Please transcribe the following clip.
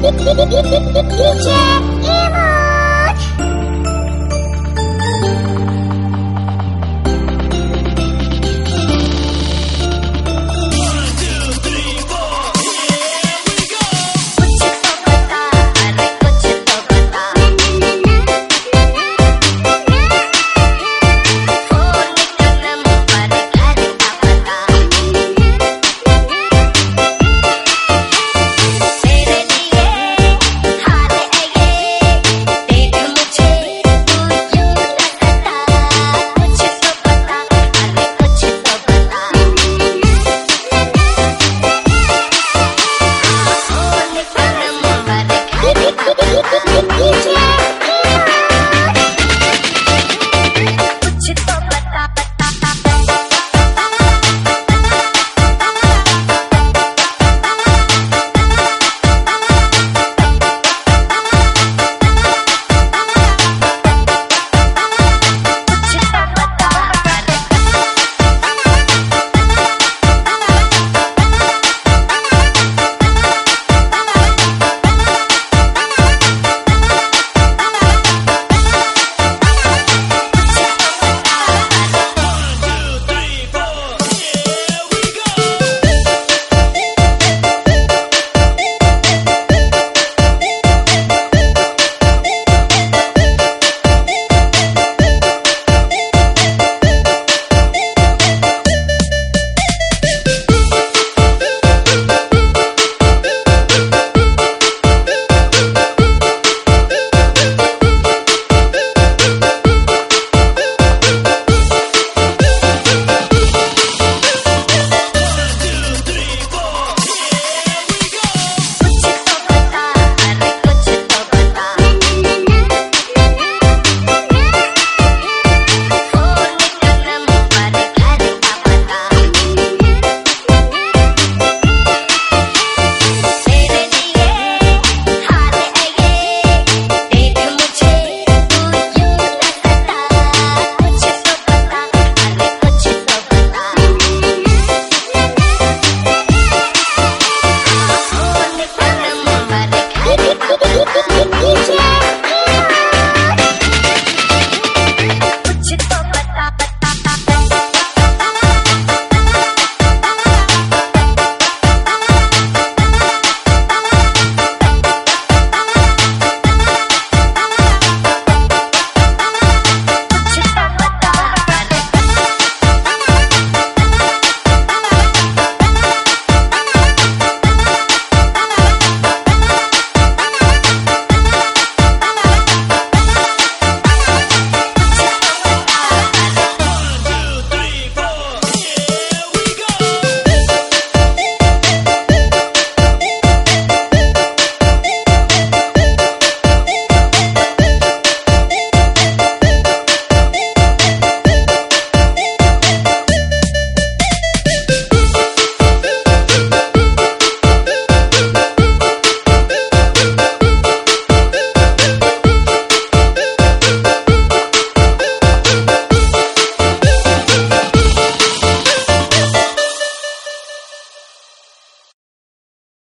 DJ